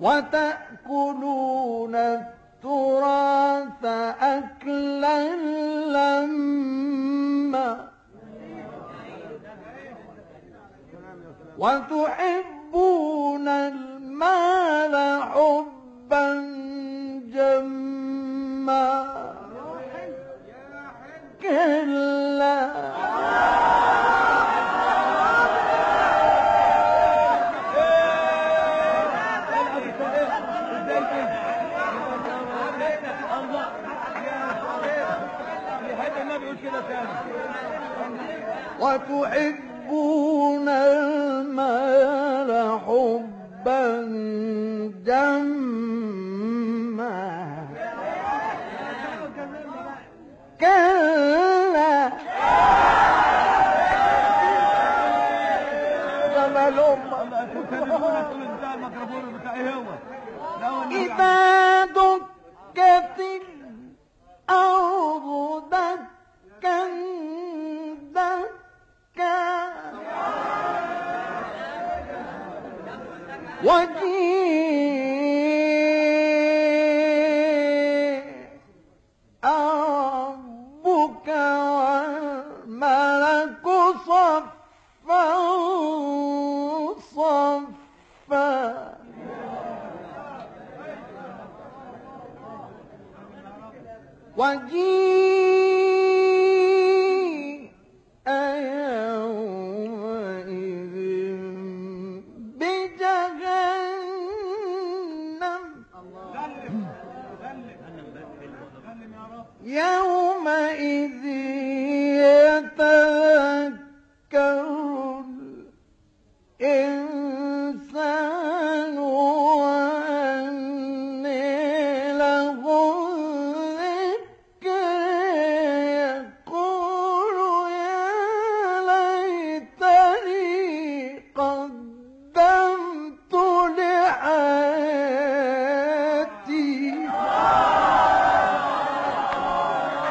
وتأكلون التراث أكلا لما وتحبون المال حبا جما كلا وتحبون المال حبا جما. كلا. إذا وجيء ربك والملك صفا صفا. وجيء يومئذ يتذكر الإنسان